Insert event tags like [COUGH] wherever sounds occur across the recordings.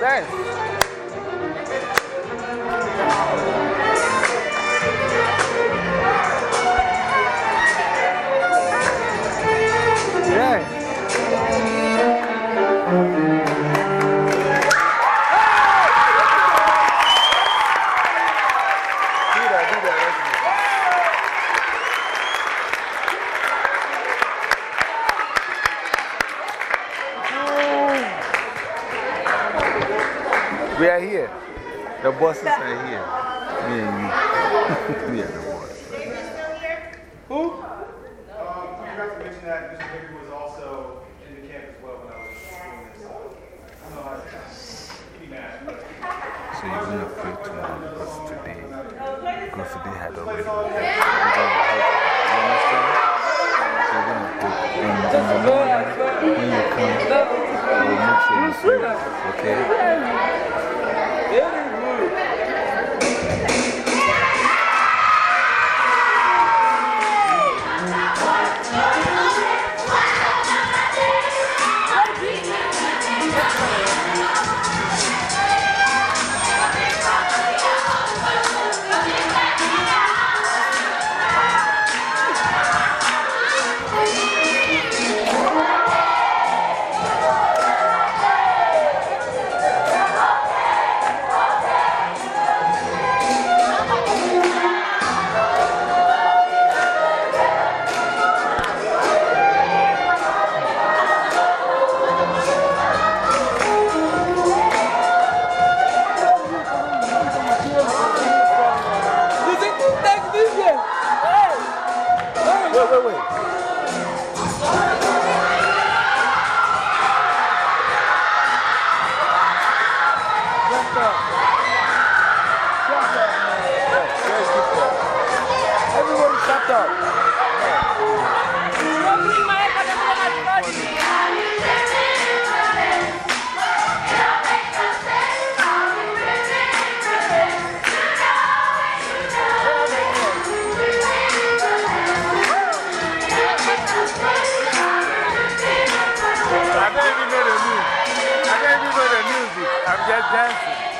man. Dancing.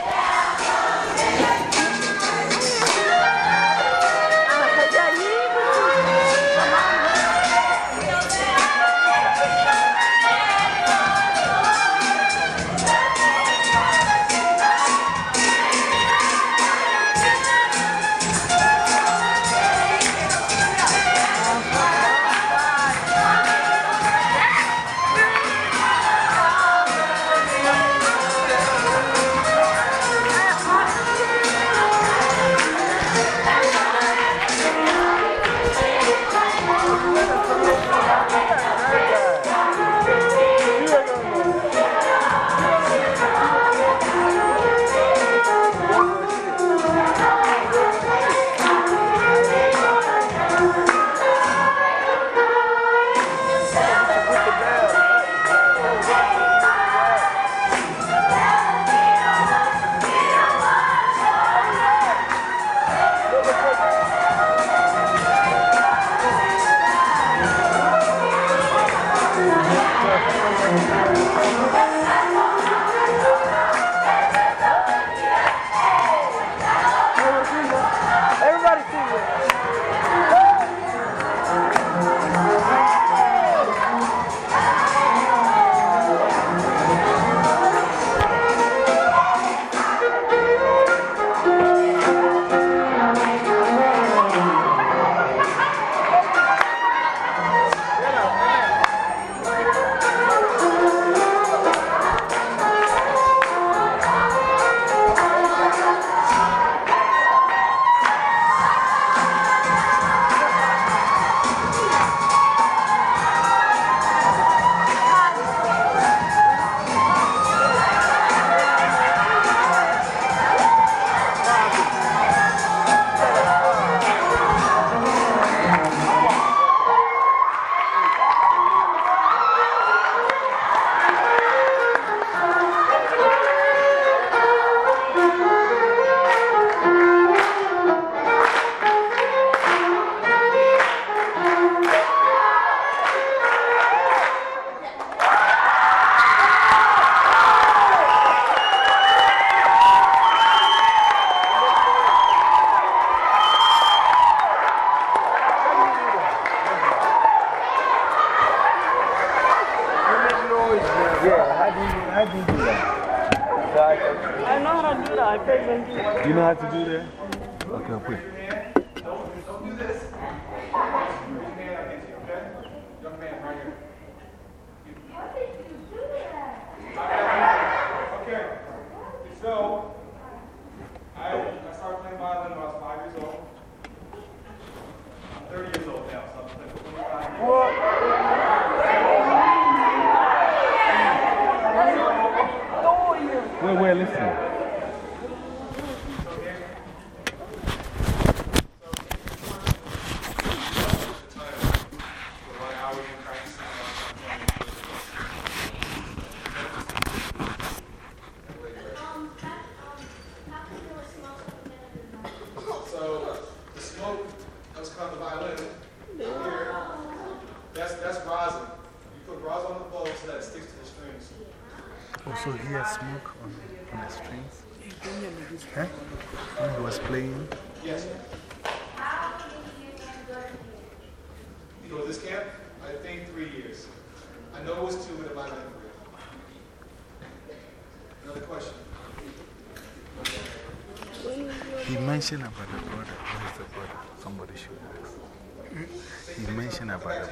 करना पड़ेगा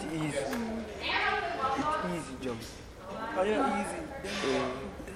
It is. It is, John. Oh, yeah, easy. Then,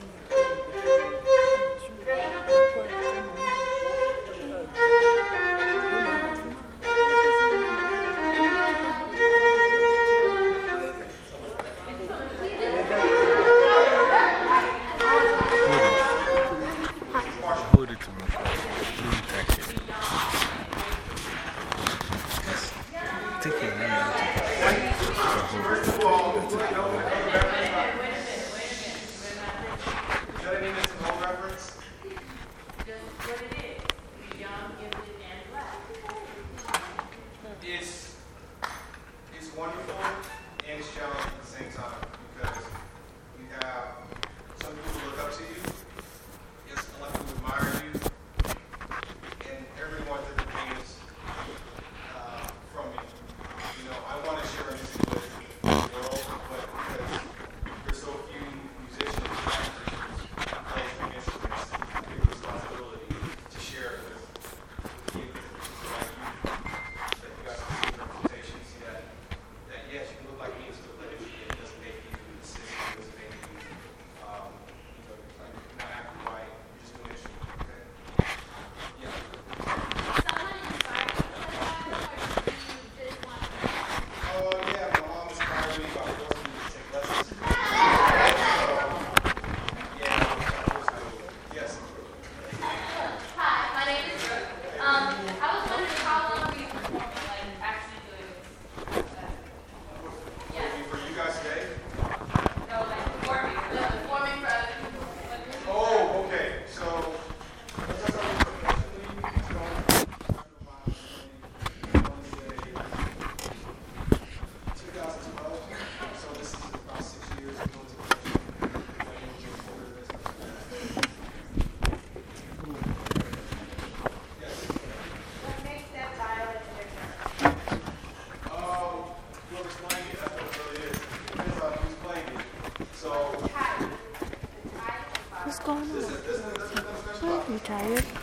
good?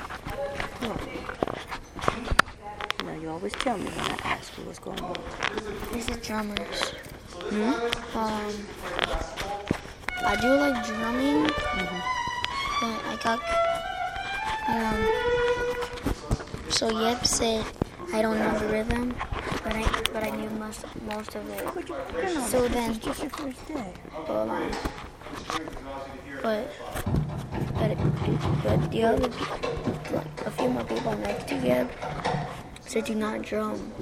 You always tell me when I ask you what's going on. This is drummers. Hmm? Um, I do like drumming, mm -hmm. but I got. Um, so Yep said I don't know the rhythm, but I but I knew most most of it. So then, just your first day. But, but but the other a few more people next to get said do not drum.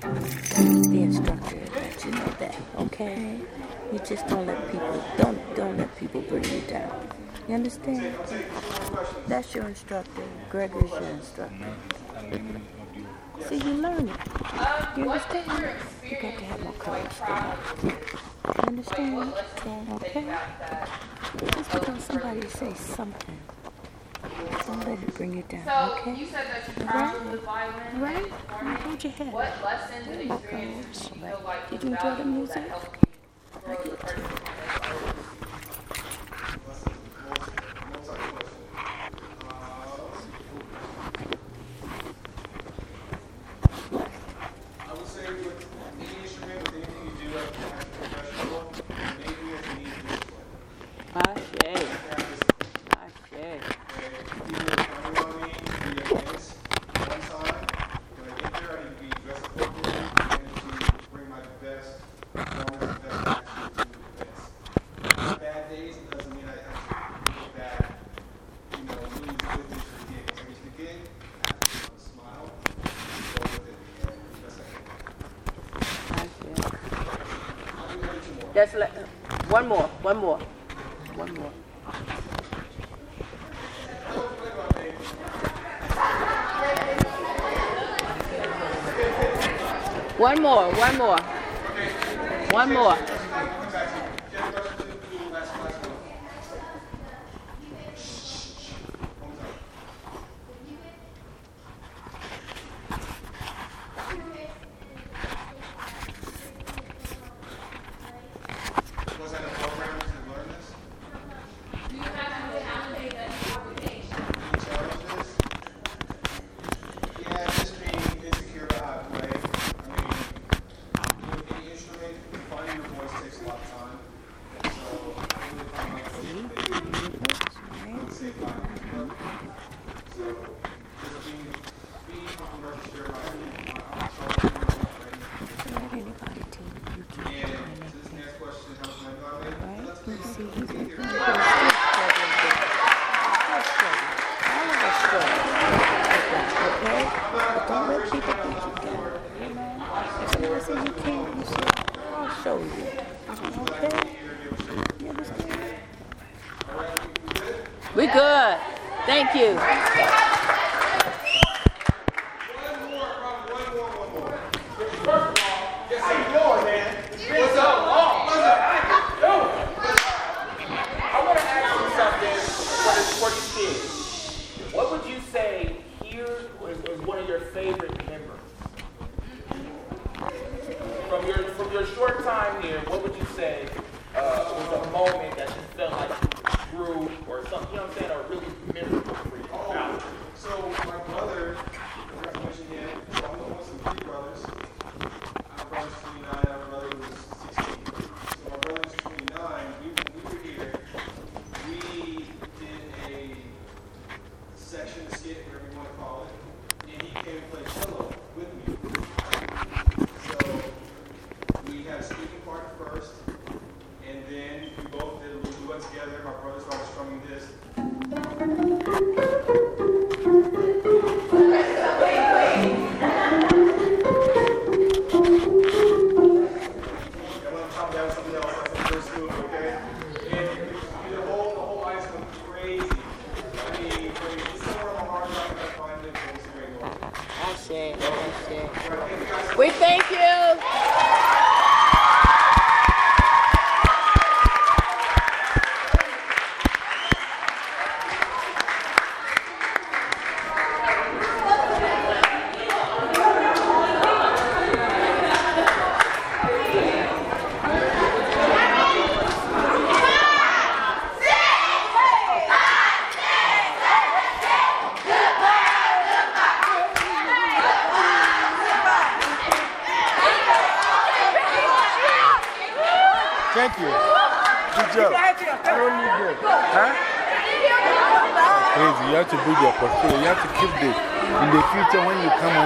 The instructor let you know that, okay? You just don't let people don't don't let people bring you down. You understand? That's your instructor. Gregory's your instructor. So you learn it. You understand? You got to have more courage than You understand? Okay? Just because somebody says something let bring it down. So okay? you said that you problem right. the violin. Right. And Hold your head. What lesson did you feel like you enjoy the music? Just like, one more, one more, one more. One more, one more, one more. Thank you.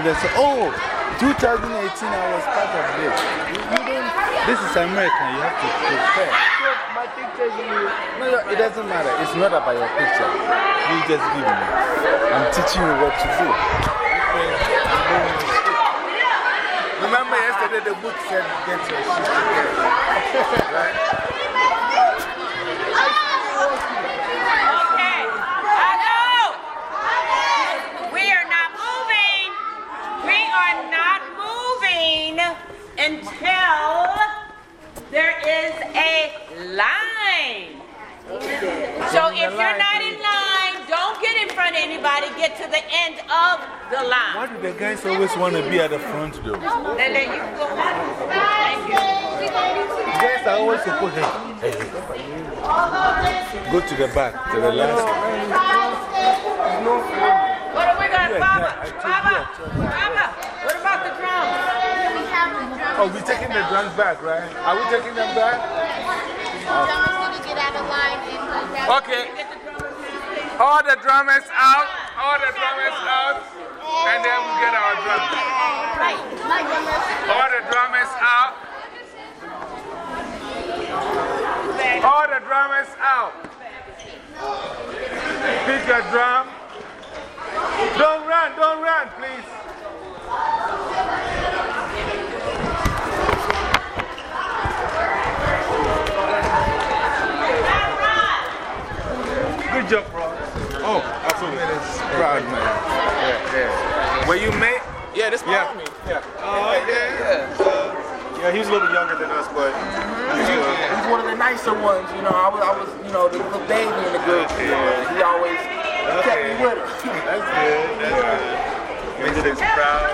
and they say, oh, 2018, I was part of this. You, you don't, this is American. you have to prepare. my picture, you, no, it doesn't matter. It's not about your picture. You just give me. I'm teaching you what to do. Remember yesterday the book said, get your shit together. [LAUGHS] until there is a line. So if you're not in line, don't get in front of anybody. Get to the end of the line. Why do the guys always want to be at the front though? You go Thank you. Guys are always supposed to hey, hey. go to the back, to the last one. What are we going to, Baba? Baba? Baba? What about the drums? Oh, we're taking the drums back, right? Are we taking them back? Okay. All the drummers out. All the drummers out. And then we get our drums. All the drummers out. All the drummers out. Pick a drum. Don't run, don't run, please. Job, bro. Oh, absolutely. Proud, man. Yeah, yeah. Were you mate? Yeah, this Yeah. yeah. me. Yeah. Oh, yeah. So, yeah, he was a little younger than us, but he's good. He's one of the nicer ones, you know. I was, I was you know, the little baby in the group. you know, He always kept me with him. That's good. That's good. Makes us proud.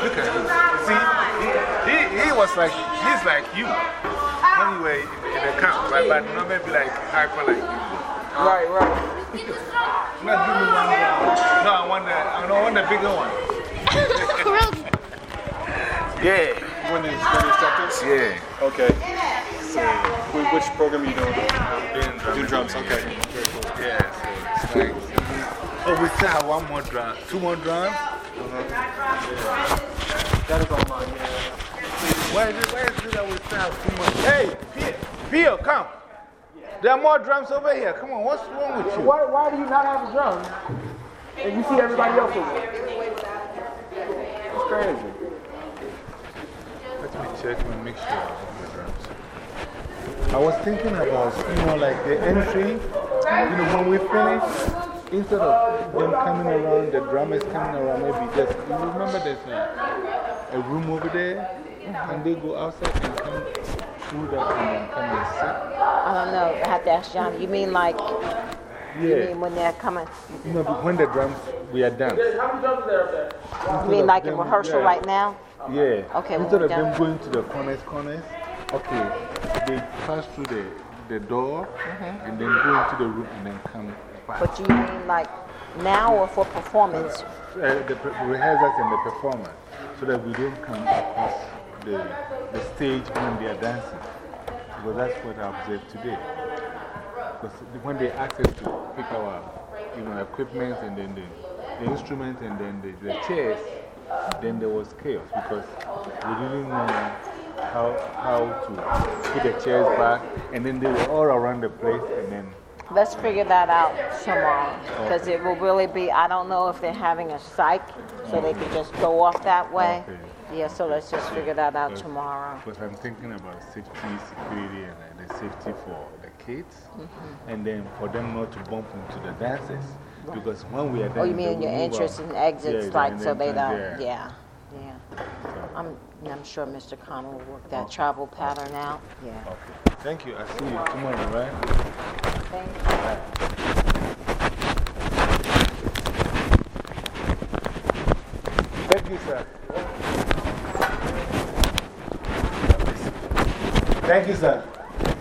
Look at him. See, he, he, he was like, he's like you. Anyway, in the camp, right? But not maybe like hyper like you. Right, right. No, give me one. uh, No, I want the, I don't want the bigger one. [LAUGHS] yeah. One of the instructors? Yeah. Okay. So, wh- which program are you doing? Doing drums. Doing drums, okay. Yeah, so like. Oh, we still have one more drum. Two more drums? That is online, yeah. Why it, why is it that we still have two more? Hey, Pio, Pio, come. There are more drums over here. Come on, what's wrong with you? Why, why do you not have a drum? And you see everybody else with it? It's crazy. Let me check and make sure I have the drums. I was thinking about, you know, like the entry, you know, when we finish, instead of them coming around, the drummers coming around, maybe just, you remember there's a, a room over there? And they go outside and come through that and then come and sit? I don't know. I have to ask John. You mean like, you mean when they're coming? You know, but when the drums, we are done. How many drums are there up there? You mean of like in them- rehearsal yeah. right now? Yeah. Okay, when Instead we're of them going to the corners, corners, okay, they pass through the, the door Mm-hmm. and then go into the room and then come back. But you mean like now or for performance? Uh, the rehearsals and the performance so that we don't come across the, the stage when they are dancing. Because that's what I observed today. Because when they asked us to pick our you know, equipment and then the, the instruments and then the, the chairs, then there was chaos because we didn't know how, how to put the chairs back. And then they were all around the place and then Let's figure that out tomorrow. Because it will really be, I don't know if they're having a psych, so they could just go off that way. Okay. Yeah, so let's just figure that out Because- tomorrow. Because I'm thinking about safety, security, and uh, the safety for the kids, Mm-hmm. and then for them not to bump into the dancers. Because when we are Oh, you mean your entrance and exits, Yeah, like so they don't, yeah, yeah. I'm, I'm sure Mr. Connor will work that travel pattern out. Yeah. Okay. Thank you. I'll see you tomorrow, right? Thank you. Thank you, sir. Thank you, sir.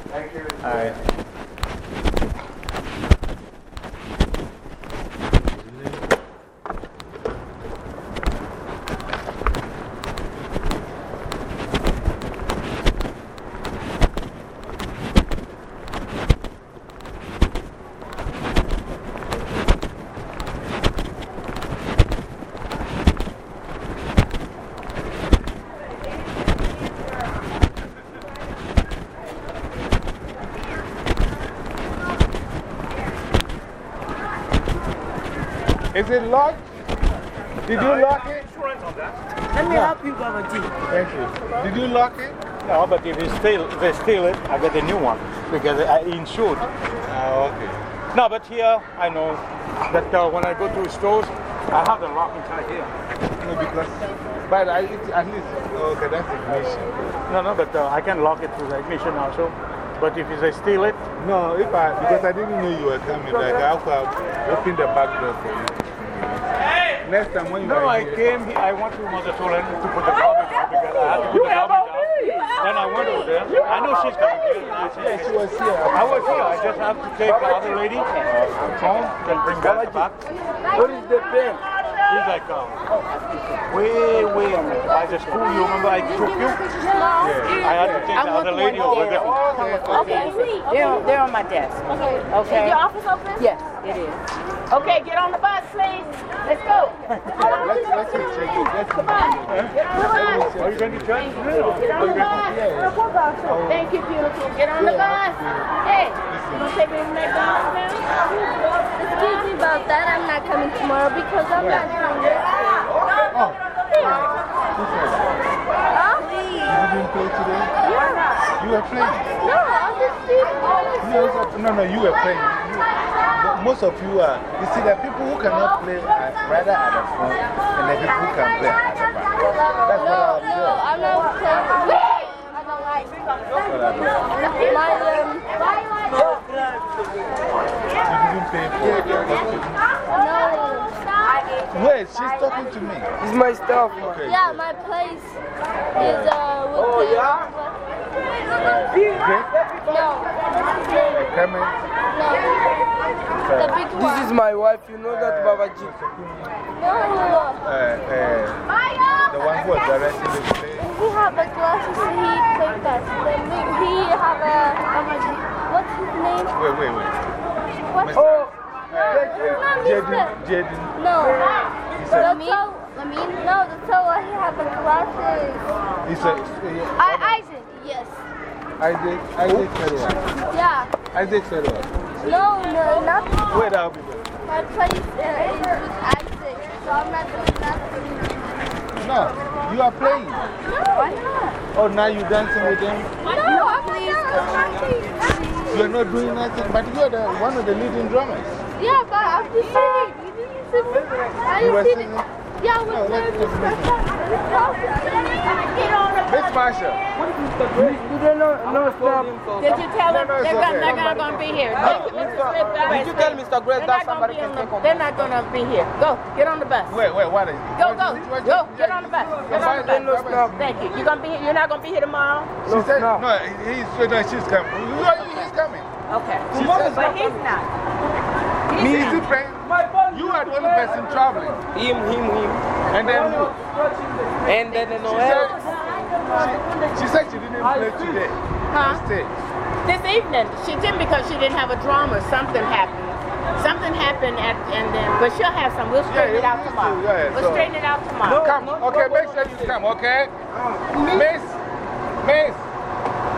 Thank you. All right. Is it locked? Did you lock it? Let me help you, Baba G. Thank you. Did you lock it? No, but if they steal, if they steal it, I get a new one because I insured. Ah, okay. No, but here I know that uh, when I go to stores, I have the lock inside here. No, because, but I, it, at least, okay, that's ignition. No, no, but uh, I can lock it through the ignition also. But if they steal it, No, if I, because I didn't know you were coming, like I'll open the back door for you. Next time when you no, I came here, I went to Mazatolan to put the garbage out because I had to put the garbage out. Then I went over there. I know she's coming here. Yeah, she was here. I was here. I just have to take the other lady home, then bring back the back. What is the pen? He's like, uh, way, way by the school. You remember I took you? I had to take the other lady over there. Okay, they're, they're on my desk. Okay. Okay. Is your office open? Yes, it is. Okay, get on the bus, please. Let's go. Let's, let's check it. Let's Come on. Get on the bus. Are you going to church? Get on the bus. Thank you, beautiful. Get on the bus. Hey, you gonna take me to McDonald's now? Excuse me about that. I'm not coming tomorrow because I'm not doing this. Oh. Huh? You didn't play today? Yeah. You were playing? No, I'll just see. No, it's- no, no, you were playing. You, most of you are. You see, the people who cannot play are rather at the front, and the people who can play at the back. That's what I No, observed. no, I'm not playing. I don't like My, um, You didn't pay for it. no. Wait, she's talking to me. It's my stuff. Okay. Yeah, my place is, uh, with Oh, the, yeah? Great. No. Coming. No. The big one. This is my wife, you know that, Baba G. No. Uh, uh, the one who was directing the play. He have a glasses and he played that. Then we- he have a, what's his name? Wait, wait, wait. What's Oh, Not Jaden, Mr. Jaden. No. said- The toe, I mean, no, the toe, he have a glasses. He said, I, Isaac, yes. Isaac, Isaac Fedor. Yeah. Isaac Fedor. No, no, not I'll be there. my place uh, is with Isaac, so I'm not doing nothing. No, you are playing. No, why not? Oh, now you're dancing with them? No, I'm not doing nothing. You're not doing nothing, but you're the, one of the leading drummers. Yeah, but I'm just singing. You didn't see me. I You were didn't see singing? The. Yeah, I was No, there. Oh, let's- let's Get on the Miss Marsha. you don't know, no stop. Did you tell them No, no, it's they're, gonna, okay. they're not going to be here? No, Thank you, Mr. Smith. Did you tell Mr. Grace They're that not gonna somebody be can on take over? They're not going to be here. Go, get on the bus. Wait, wait, what is Go, go, go, get on the bus. Get on the bus. Thank you. You're, gonna be here? You're not gonna be here tomorrow? She said, no, he's, no, she's coming. He's coming. Okay. She But he's not. Me, is he playing? You are the only person traveling. Him, him, him. And then you. And then the She Noel. she, she said she didn't play today. Huh? This evening, she didn't because she didn't have a drama. Something happened. Something happened at, and then, but she'll have some. We'll straighten it out tomorrow. yeah, we'll so- straighten it out tomorrow. Come, okay, make sure you come, okay? Miss, Miss,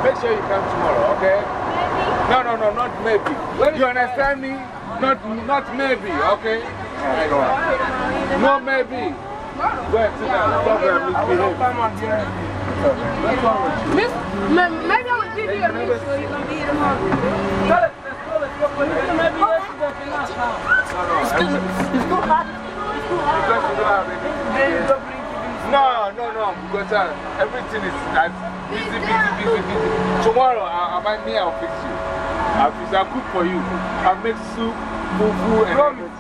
make sure you come tomorrow, okay? Maybe. No, no, no, not maybe. You understand me? Not, not maybe, okay? Alright, go on. No, maybe. Go ahead, sit down. Stop there, misbehave. What's wrong with you? Miss, ma- maybe I would give you a miss so you can be tomorrow. Because you don't have anything. No, no, no, because uh, everything is as busy, busy, busy, busy. Tomorrow, I, I might me, I'll fix you. I'll fix, I'll cook for you. I'll make soup, fufu, and everything.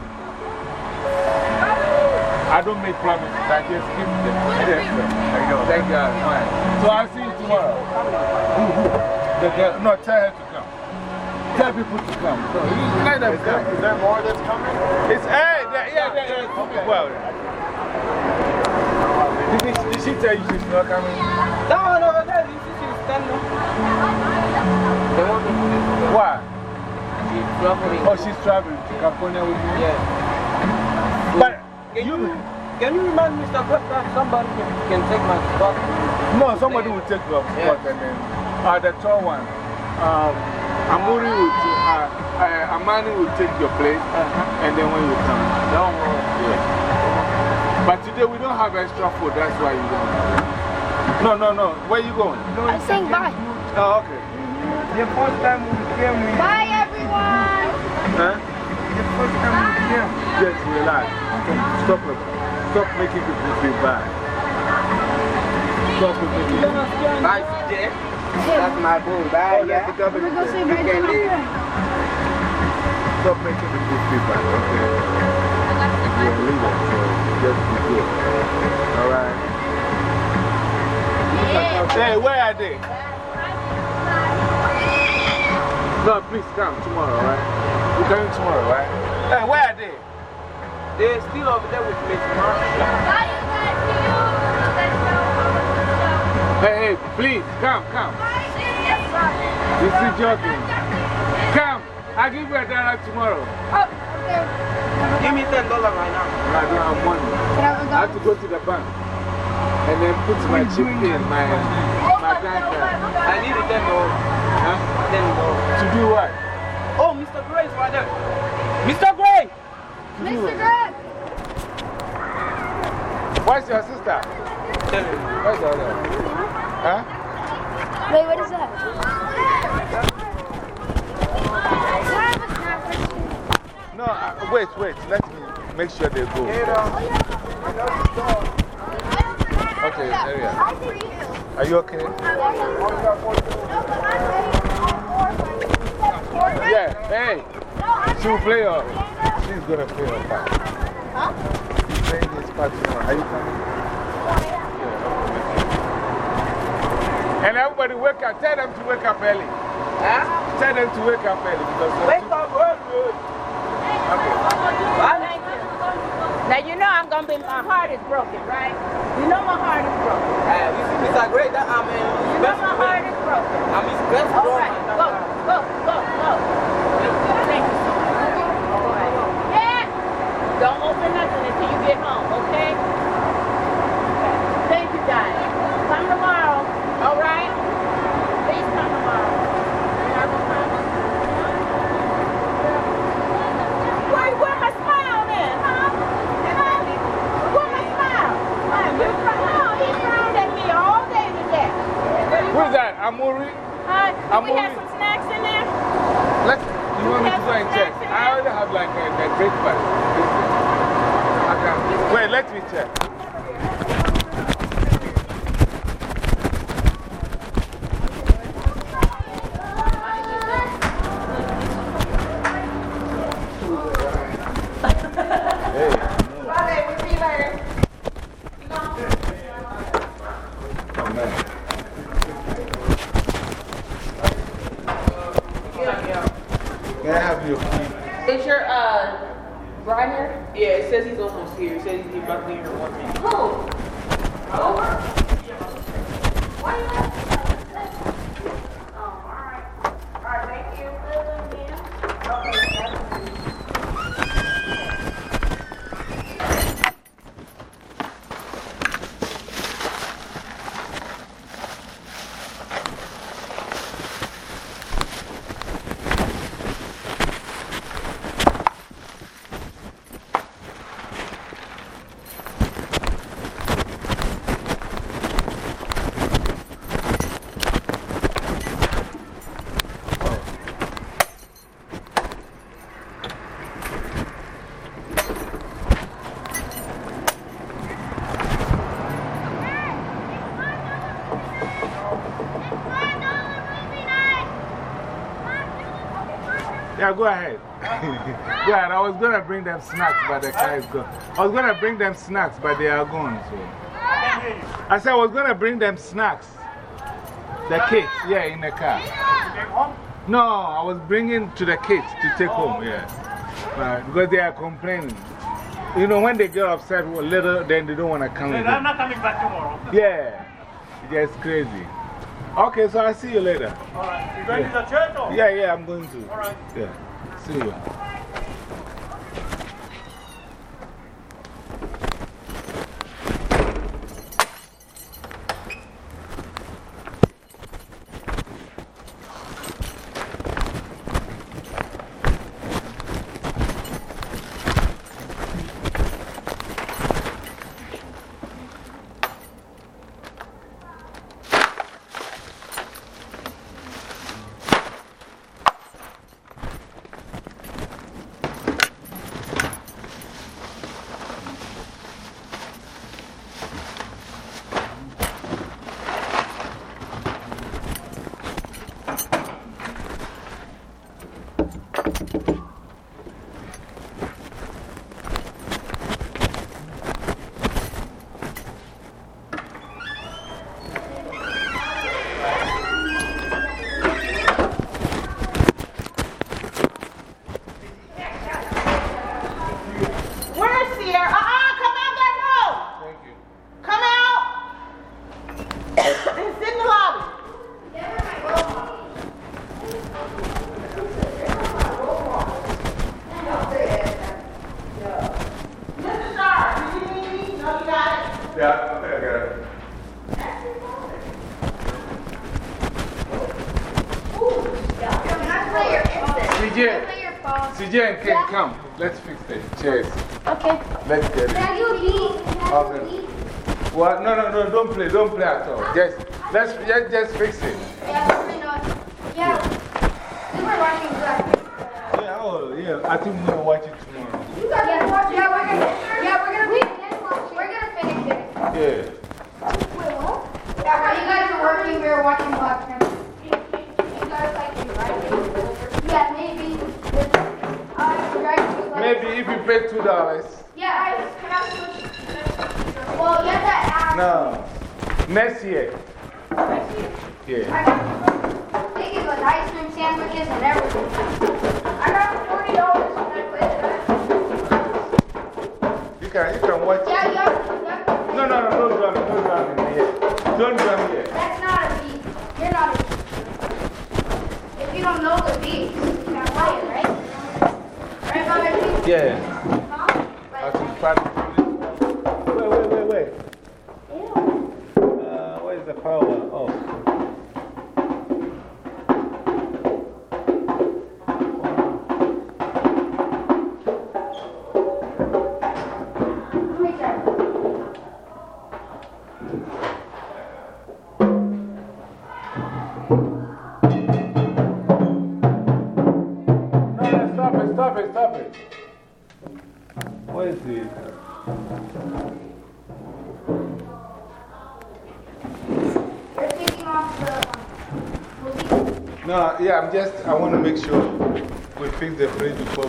I don't make promises, I just give them. Yes, sir. Thank you. Thank you. Fine. So I'll see you tomorrow. The girl, no, tell her to come. Tell people to come. So let them come. Is there more that's coming? It's, hey, there, yeah, there, there are two people out there. Did, she- did she tell you she's not coming? Down over there, you see she's standing. They want me to Why? She's traveling. Oh, she's traveling to California with you? Yes. But Can you, can you remind Mr. Greg that somebody can, can take my spot? No, somebody will take your spot and then uh, the tall one. Um, Amuri will take, uh, uh, Amani will take your place Uh-huh. and then when you come. Don't worry. Yeah. But today we don't have extra food, that's why you don't have No, no, no. Where are you going? I'm saying bye. Oh, okay. The first time we. Bye, everyone. Huh? The first time we came. Just relax. Stop, it. stop making people feel bad. Stop making people Bye, Jeff. That's my boo. Bye, oh, yeah. We're going to say my. Stop making people feel bad, okay? You're a leader, so just be good. Alright? Hey, where are they? No, please come tomorrow, right? We're coming tomorrow, right? Hey, where are they? They're still over there with Miss Marsha. Hey, hey, please, come, come. You see jogging. Come, I'll give you a dollar tomorrow. Oh, okay. Give me $10 right now. I don't have money. I have to go to the bank and then put my chip in my, my bank card. I need a $10. Huh? $10. To do what? Oh, Mr. Gray is right there. Mr. Gray! Mr. Greg. Where's your sister? Tell me. Where's the other? Huh? Wait, what is that? No, uh, wait, wait. Let me make sure they go. Okay, area. Are you okay? Yeah, hey. She will play your. She's gonna play your part. She's playing this part tomorrow. Are you coming? Yeah, And everybody wake up. Tell them to wake up early. Huh? Tell them to wake up early because. Wake up early. Now you know I'm going to be, my heart is broken, right? You know my heart is broken. Uh, see, Mr. Gray, that I'm in You know my heart is broken. I'm his best All right, go, go, go, go. Thank you so much. All right. Yeah. Don't open nothing until you get home? Okay. Thank you, guys. Come tomorrow, all right? Please come tomorrow. You're not gonna come? Where, where my smile then, huh? Where my smile? You frown- He frowned at me all day today. Amuri? Huh? Do we have some snacks in there? Let's, you want me to go and check? I already have like a, a breakfast. Wait, let me check. Can I have your key? Is your uh, bride here? Yeah, it says he's almost here. It says he's about to be here in one minute. Who? Over? Why you have Oh, all right. All right, thank you. Yeah, go ahead. [LAUGHS] go ahead. I was going to bring them snacks, but the car is gone. I was going to bring them snacks, but they are gone. So. I said I was going to bring them snacks. The kids, yeah, in the car. No, I was bringing to the kids to take home, yeah. But because they are complaining. You know, when they get upset a little, then they don't want to come with I'm not coming back tomorrow. Yeah, it's crazy. Okay, so I'll see you later. All right. You going to the church or? Yeah, yeah, I'm going to. All right. Yeah, see you. Tinker. CJ, CJ and Ken, come. Let's fix the chairs. Okay. Let's get it. Can you beat? Okay. What? No, no, no, don't play, don't play at all. Ah. Just, let's, just, just fix it. Yeah. Yeah. We were watching Black. Yeah, oh, yeah, I think we're going to watch it tomorrow. Yeah, yeah, we're gonna, yeah, we're gonna be, we're gonna finish it. Yeah. Yeah, while you guys are working, we were watching Black Panther. You guys like it, right? Yeah, maybe. Uh, Maybe if you pay $2. Yeah, I, can I switch? Well, you have to ask. No. Next year. Yeah. I think it was ice cream sandwiches and everything. I got know? Yeah. Yeah, I'm just, I want to make sure we fix the fridge before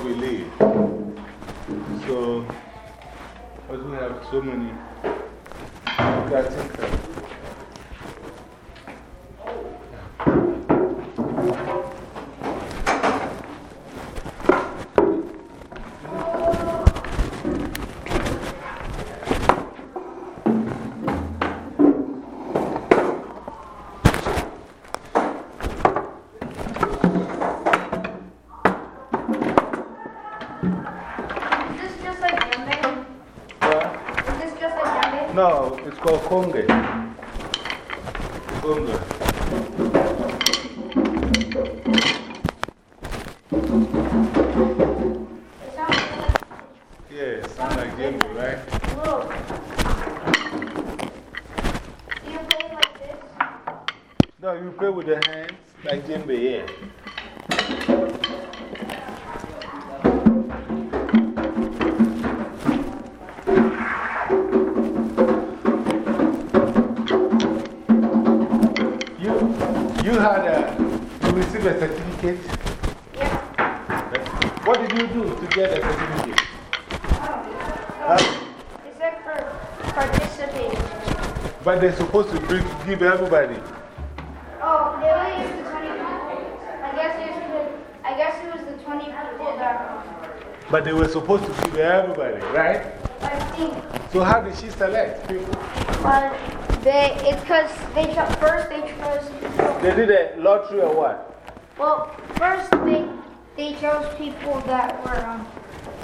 No, it's called Konge. Konge. Give everybody. Oh, they only used the 20 people. I guess it was the, I guess it was the 20 people that, But they were supposed to give everybody, right? I think. So how did she select people? Uh, they, it's because they cho- first they chose, They did a lottery or what? well, first they, they chose people that were, um,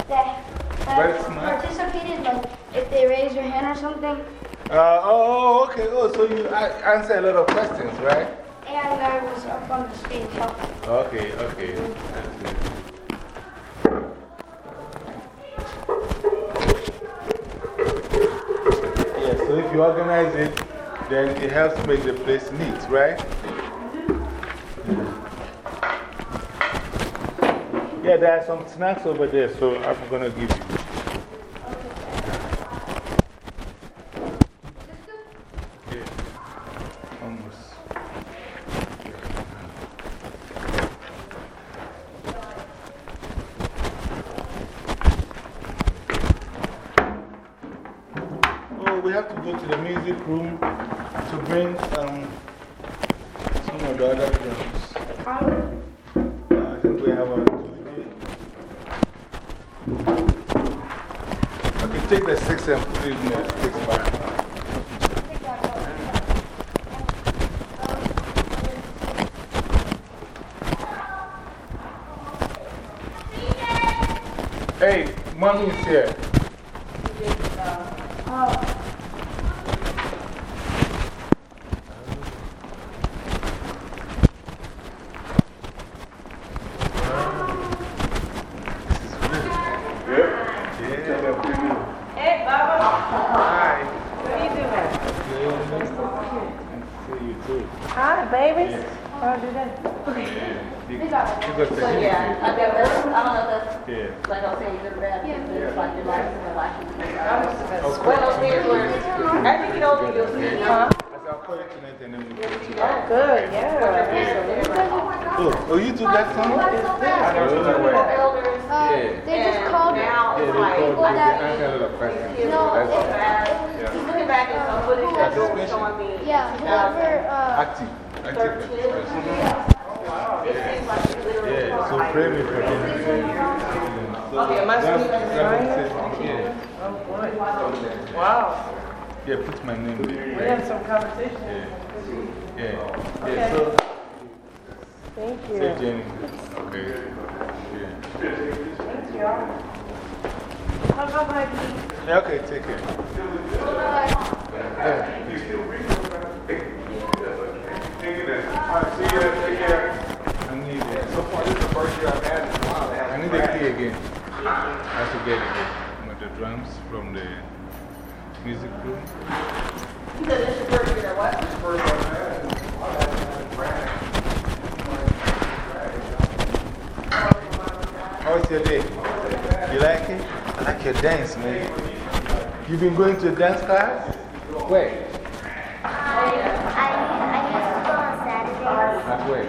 that, that participated, like if they raised their hand or something. Uh, oh, okay. Oh, so you answer a lot of questions, right? And I was up on the stage helping. Okay, okay. Yeah, so if you organize it, then it helps make the place neat, right? Yeah, there are some snacks over there, so I'm going to give you. Yeah, almost. Oh, we have to go to the music room to bring um, some of the other drums. Uh, I think we have a. Okay, take the six and put it in the six back. Hey, mommy here. See you too. Hi, babies. How do that? You, you got the So, yeah, I bet that's, I don't know if that's, Yeah. like I was saying, good or bad, because it's like your life is a life. Of One of those things where, I think you know, you'll see, huh? I said, I'll call you tonight and then we'll go to Oh, good, yeah. Oh, oh, you took that song? I don't know where. Yeah. They just called it. Yeah, they called People it. that- They answered a lot of questions. No, That's it- Yeah. He's looking back at some footage That's that a was showing me. Yeah, whoever, uh, Active. Active expression. Yeah, so pray me for them. So Okay, am I that- speaking that right? says- Yeah. Oh, boy. Wow. Yeah, put my name. We have some competition. Yeah. Yeah. Okay. Yeah, so. Thank you. Say Jenny. Okay. Yeah. Thank you. How about my Yeah, okay, take care. Yeah. See you, take care. I need it. So far, this is the first year I've had it in a while. I need the key again. I have to get it again. With the drums from the music room. He said this is first year, what? First I've had it. I've had it in Brandon. How's your day? You like it? I like your dance, man. You been going to dance class? Where? At where?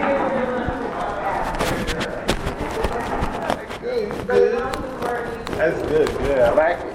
[LAUGHS] Good, good. That's good, yeah, like.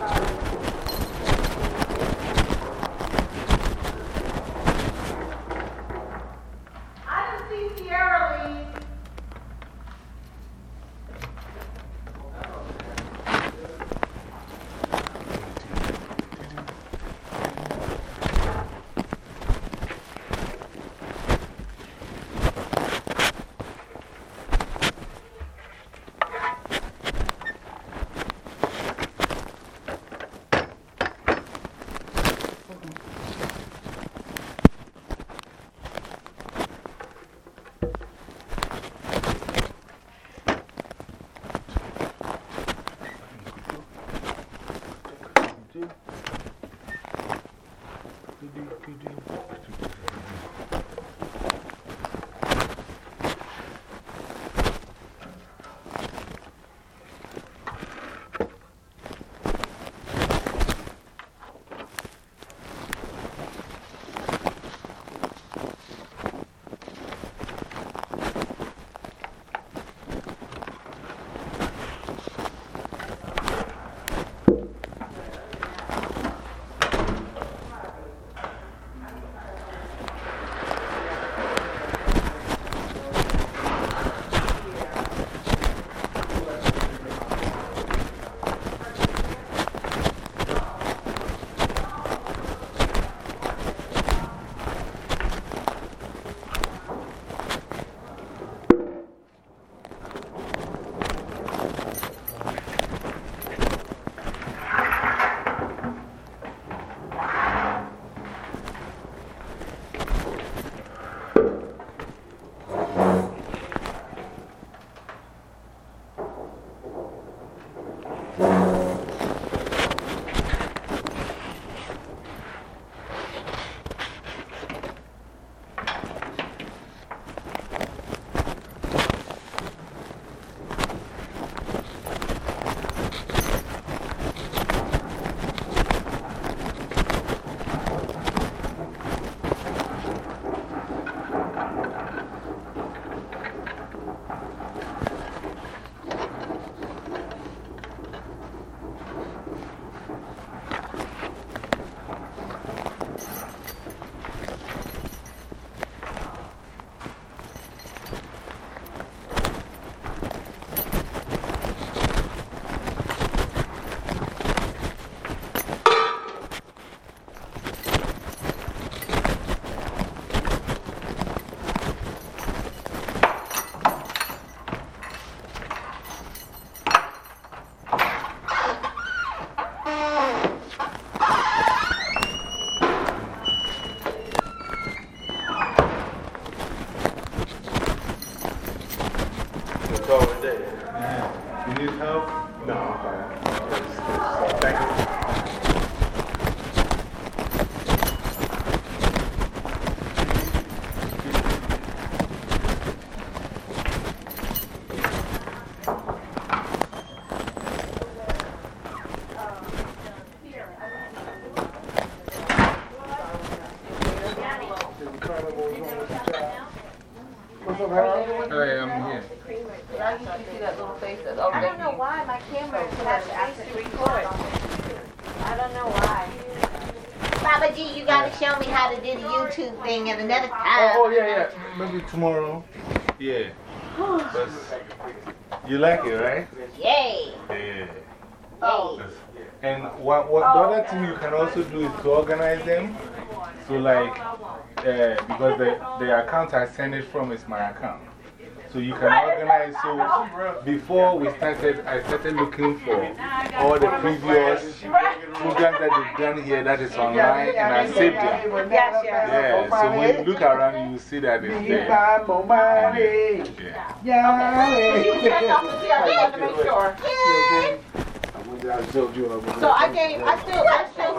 What's up, Harold? Hey, I'm here. Now you can see that little face that's I don't know why my camera has actually record. I don't know why. Baba G, you gotta show me how to do the YouTube thing at another Oh, time. oh, yeah, yeah. Maybe tomorrow. Yeah. You like it, right? Yay! Yeah. Oh. And what, what, the other thing you can also do is to organize them. So, like, uh, because the, the account I send it from is my account. So you can organize. So before we started, I started looking for all the previous programs that they've done here that is online, and I saved them. Yeah, so when you look around, you will see that it's there. Find more money. Yeah. You checked off the here, I wanted to make sure. So I gave, I still, I still,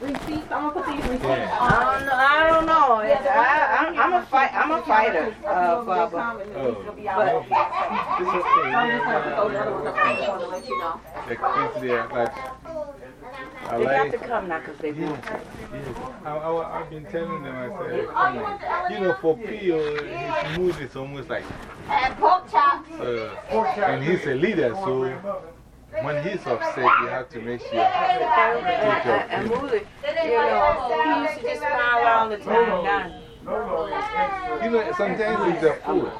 receipts, I'm gonna put these receipts Yeah. I don't know. I don't know. It's, I, I'm, I'm a fight. I'm a fighter, uh. Oh, But it's okay. I'm just Yeah, wanted to let you know. I they got to come now because they want. Yes, I, I, I've been telling them, I said, come on. You know, for Pio, his mood is almost like, And pork chops. uh, and he's a leader, so when he's upset, you have to make sure you And, take care and of him. You know, he used to just smile all the time. Now, You know, sometimes it's the food.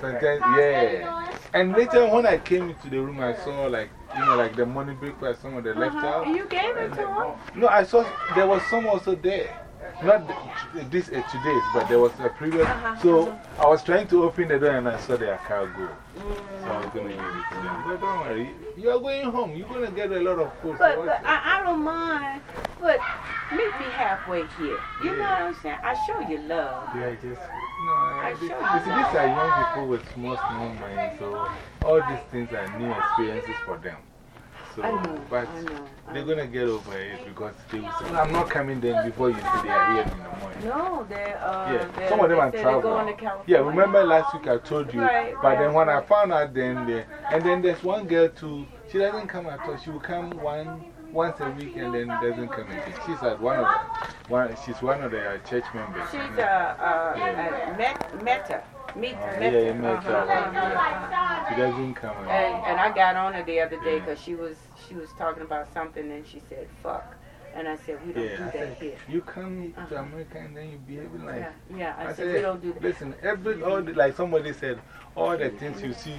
Sometimes, yeah. And later, when I came into the room, I saw, like, you know, like the money breakfast, some of the left out. you gave it to him. No, I saw there was some also there. Not the, this uh, today's, but there was a previous. -huh, so I was trying to open the door and I saw their car go. So I was going to give it to them. But don't worry, you are going home. You're going to get a lot of food. But, so but I, I don't mind. But meet me halfway here. You know what I'm saying? I show you love. Yeah, just. No, I this, show you see, you these are young people with small, small money. So all these things are new experiences for them. So, I know, but I know, they're going to get over it because they will say, I'm not coming then before you see they are here in the morning. No, they're, uh, Yeah, they're, some of them they are said they're going to traveling. California. Yeah, remember last week I told you. Right, but then right, when I found out, then they, and then there's one girl too. She doesn't come at all. She will come one, once a week and then doesn't come again. She's at one of the, one, she's one of the uh, church members. She's a uh, uh, met, Meta. Meet Oh, Meta. yeah, Meta. Uh-huh, uh-huh. She doesn't come again. And, and I got on her the other day because she was, she was talking about something and she said, fuck. And I said, we don't Yeah, do I that said, here. you come to America and then you behaving like. Yeah, yeah. I, I said, said, we don't do that. Listen, every, all the, like somebody said, all the things you see,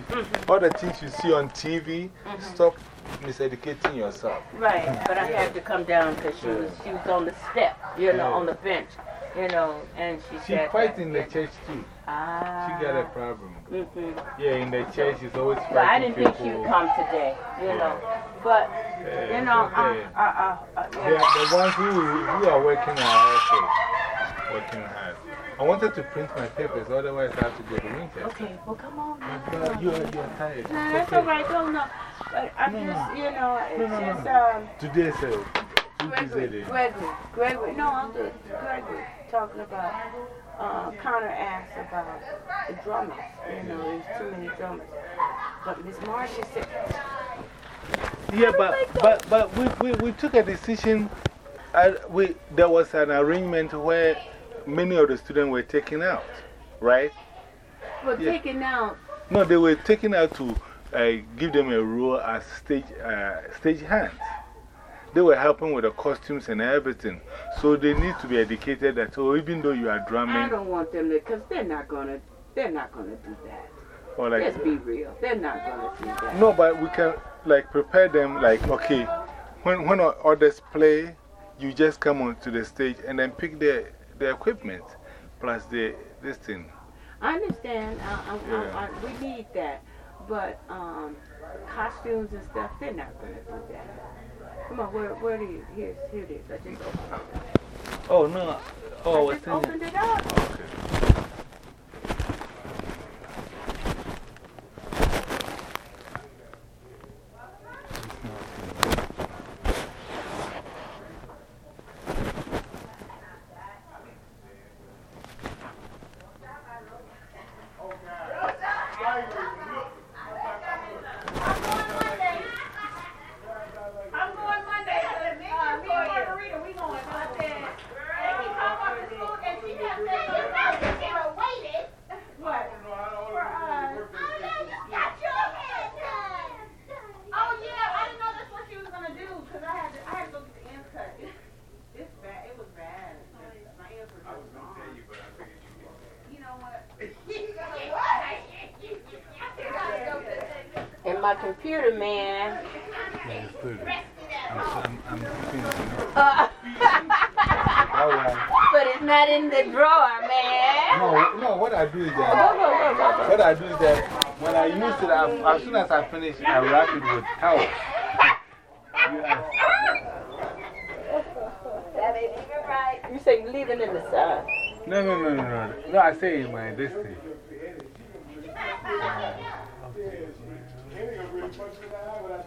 all the things you see on TV, stop miseducating yourself. Right, but I [LAUGHS] had to come down because she was, she was on the step, you know, on the bench, you know, and she She said. fights in the church too. Ah. She got a problem. -hmm. Yeah, in the church, she's always fighting. But I didn't think she would come today, you know. But, Yeah, you know, it's I, okay. I, I, I, They are the ones who, who are working are also working hard. I wanted to print my papers, otherwise I have to go to Winchester. Okay, well, come on. But you're, you're tired. Nah, It's that's okay. all right. No, no. But I'm No, just, you know, it's No, no, no. just, um, Today, sir. Gregory. Gregory, Gregory, no, I'm good. Gregory talking about, uh, counter acts about the drummers. You know, there's too many drummers. But Miss Marcia said, Yeah, but, but, but we, we, we took a decision. Uh, we, there was an arrangement where many of the students were taken out, right? Yeah. taking out, No, they were taken out to uh, give them a role as stage, uh, stage hands. They were helping with the costumes and everything. So they need to be educated that, oh, even though you are drumming. I don't want them to, because they're not going to, they're not going to do that. or like, Let's be real. They're not going to do that. No, but we can like prepare them like, okay, when, when others play, you just come onto the stage and then pick the, the equipment plus the, this thing. I understand. I, I, Yeah. I, we need that. But um, costumes and stuff, they're not going to do that. Come on, where, where do you? Here's, here it is. I just opened it. Oh, no. Oh, I just opened it up. Okay. Voilà,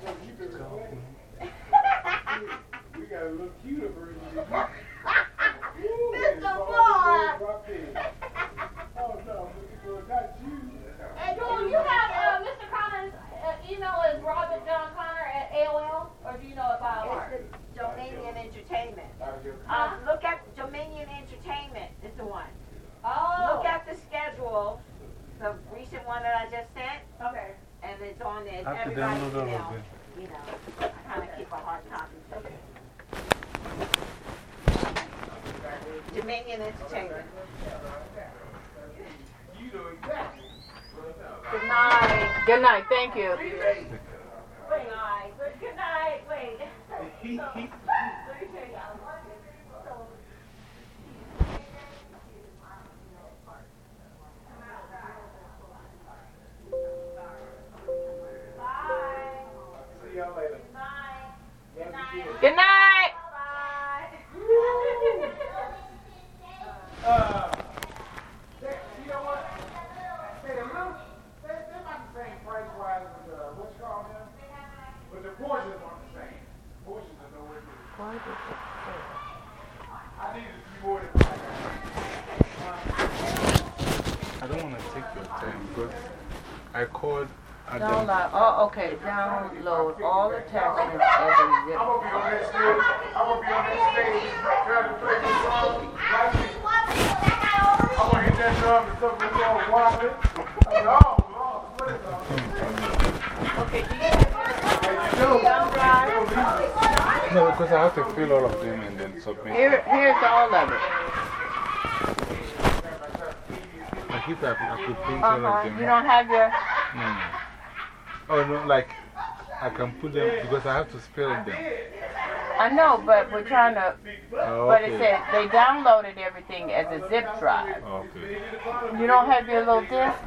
Download all attachments as a zip I'm gonna be on that stage. I'm gonna be on that stage trying to play this song. Like. I'm gonna hit that drum and something that's all wobbling. I'm like, oh, Lord, what is all Okay, do you No, because I have to fill all of them and then submit. Here, here's all of it. Like if I, I could print Uh all of them. You don't have your. No, no. Oh, no, like I can put them because I have to spell them. I know, but we're trying to. Oh, But it okay. said they downloaded everything as a zip drive. Okay. You don't have your little disc?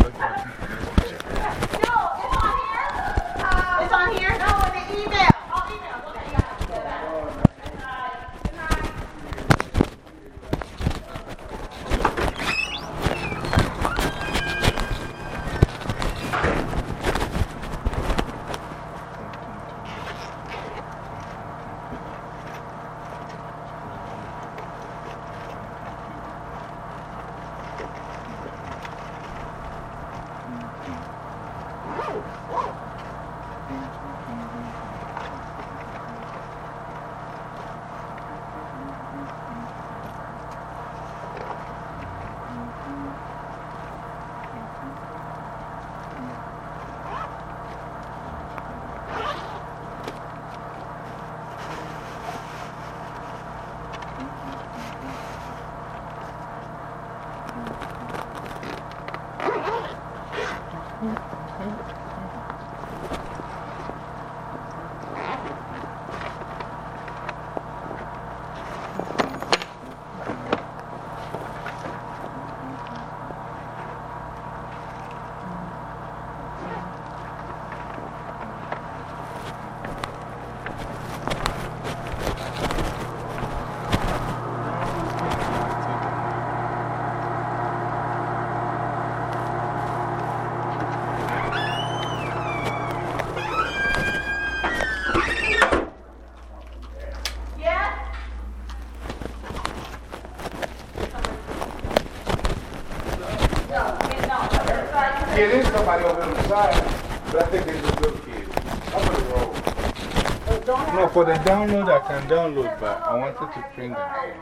For the download, I can download, but I wanted to print them.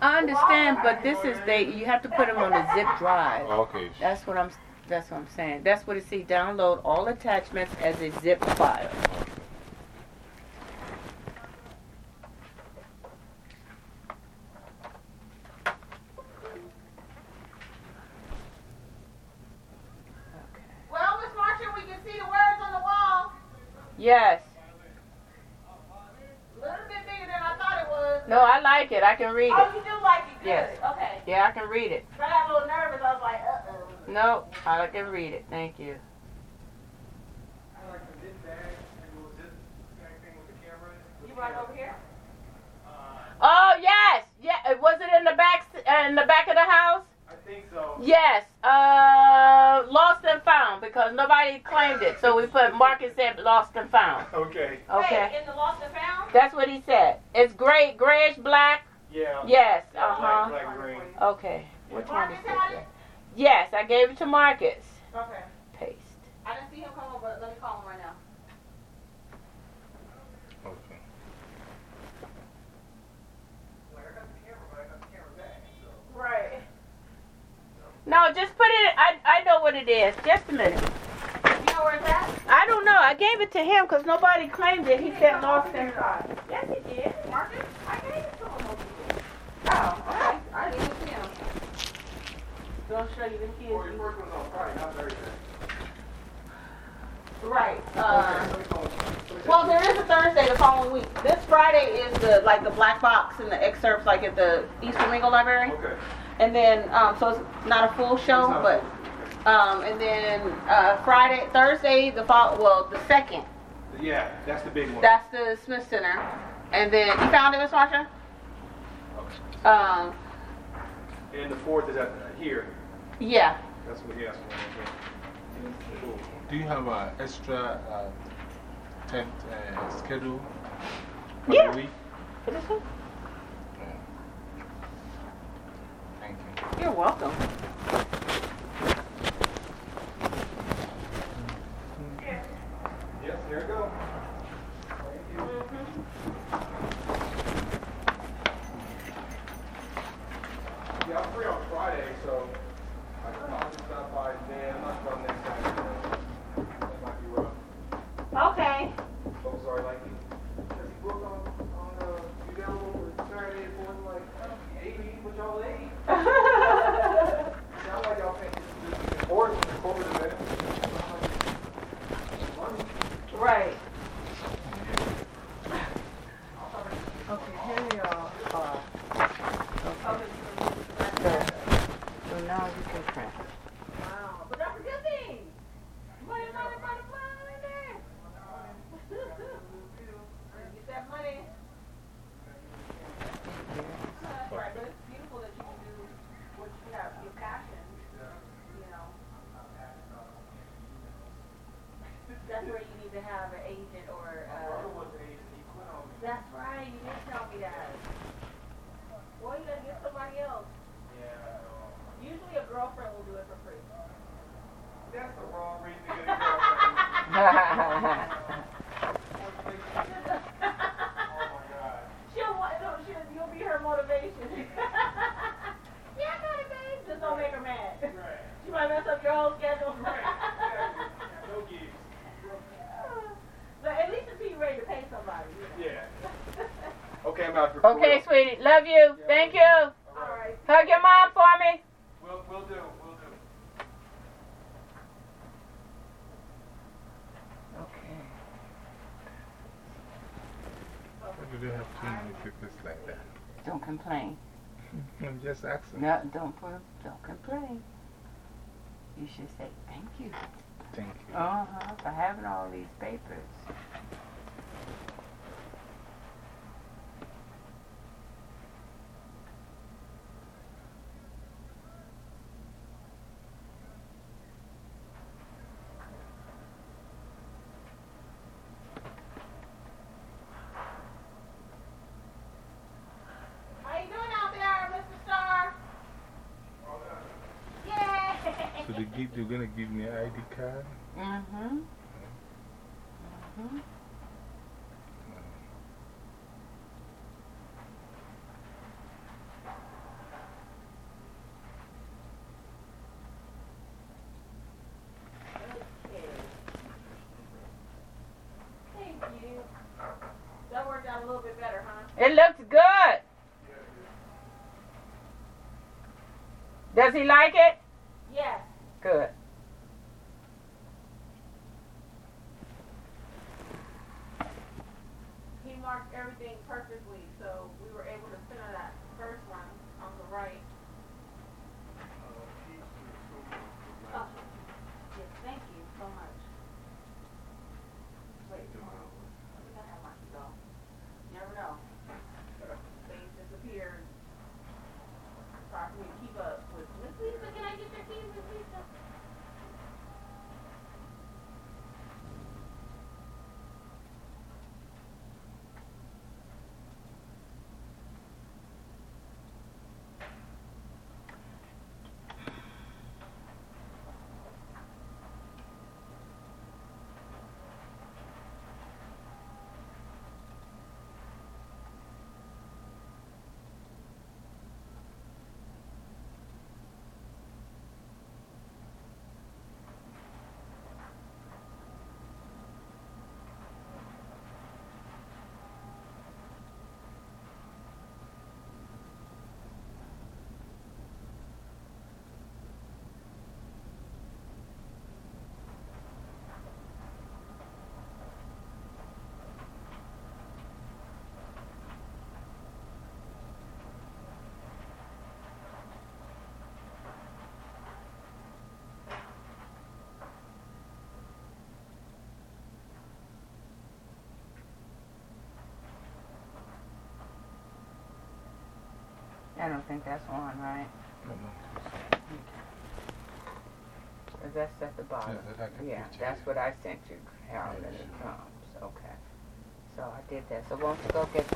I understand, but this is they. You have to put them on a zip drive. Oh, okay. That's what I'm. That's what I'm saying. That's what it says. Download all attachments as a zip file. Well, Miss Marshall, we can see the words on the wall. Yes. A little bit bigger than I thought it was. No, I like it. I can read Oh, it. you do like it? Good. Yes. Okay. Yeah, I can read it. But I got a little nervous. I was like, uh oh. No, I can read it. Thank you. I like the zip bag and we'll zip everything with the camera. You right over here? Oh, yes. Yeah. uh, Was it in the back, uh, in the back of the house? I think so. Yes. Uh, lost and found because nobody claimed it. So we put Marcus said lost and found. Okay. Okay. Wait, in the lost and found? That's what he said. It's gray, grayish black. Yeah. Yes. Yeah, Uh huh. Black, black, green. Okay. Which one Marcus is had it? it? Yes, I gave it to Marcus. Okay. Paste. I didn't see him come over. Let me call him right now. Okay. Right. No, just put it. I I know what it is. Just a minute. You know where it's at? I don't know. I gave it to him because nobody claimed it. He said lost and found. Yes, he did. Marcus, I gave it to him. Oh, okay. I didn't see him. Don't show you the kids. Well, your first one's on Friday, not Thursday. Right. Uh, well, there is a Thursday the following week. This Friday is the like the black box and the excerpts like at the East Flamingo Library. Okay. And then, um, so it's not a full show, but, um, and then uh, Friday, Thursday, the fall, well, the second, Yeah, that's the big one. that's the Smith Center. And then, you found it, Miss Marsha? Um, And the fourth is at here. yeah. That's what he asked for. Cool. Do you have an extra uh, tent uh, schedule for Yeah. the week? For this one? Thank you. You're welcome. Yes, there you go. Thank you. Yeah, I'm free on Friday, so I can probably stop by then. I'm not from next Saturday. That might be rough. Okay. So sorry, like, because he booked on, on, uh, you down for Saturday for like, eight, what y'all ate. Sound like y'all think this is important, corporate event. Money. Right. Okay, here we are. Uh, okay. So, so now you can print. Wow. But that's a good thing. Money, money, money, money in there. Get that money. Right, but it's beautiful that you can do what you have, your passion, you know. That's where you need to have an agent or, uh. That's right, you did tell me that. Well, you gotta get somebody else. Yeah. Usually a girlfriend will do it for free. That's the wrong reason to get a girlfriend. [LAUGHS] She'll want, no, she'll, you'll be her motivation. yeah, I got it, babe. Just don't make her mad. She might mess up your whole schedule. No gigs. but at least until you're ready to pay somebody. you know. Yeah. Okay, I'm out for Okay, sweetie. Love you. Thank you. All right. Hug your mom for me. We'll, we'll do, we'll do. Okay. Why do they have too many papers like that? Don't complain. [LAUGHS] I'm just asking. No, don't don't complain. You should say thank you. Thank you. Uh huh. For having all these papers. How you doing out there, Mr. Star? Yay! So they give, they're going to give me an ID card? Mm-hmm. Mm-hmm. Thank you. That worked out a little bit better, huh? It looks good. Does he like it? I don't think that's on, right? Is that's at the bottom? Yeah, that's Yeah, that's what I sent you, Harold, and it comes, okay. So I did that, so won't you go get,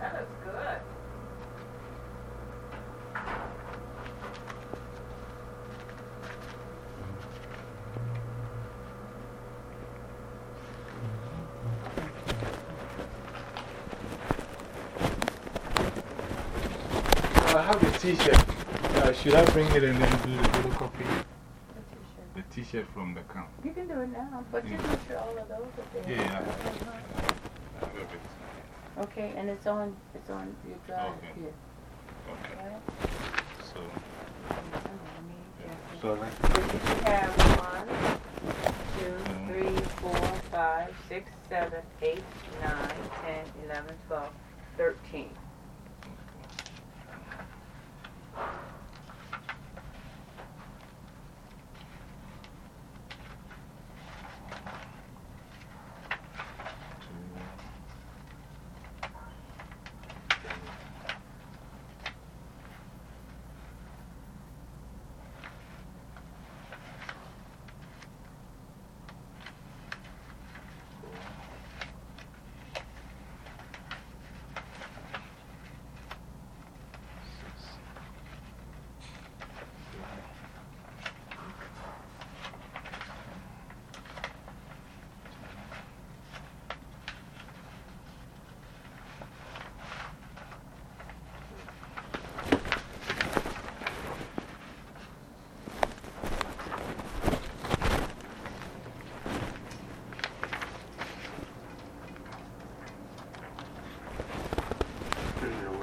that looks good. I have a t shirt. Uh, should I bring it and then do the photocopy? The t shirt from the camp. You can do it now, but you can sure all of those are there. Yeah, I love it. Okay, and it's on, it's on your drive Okay. here. Okay. Right? So, so like, You have one, two, three, four, five, six, seven, eight, nine, ten, eleven, twelve, thirteen.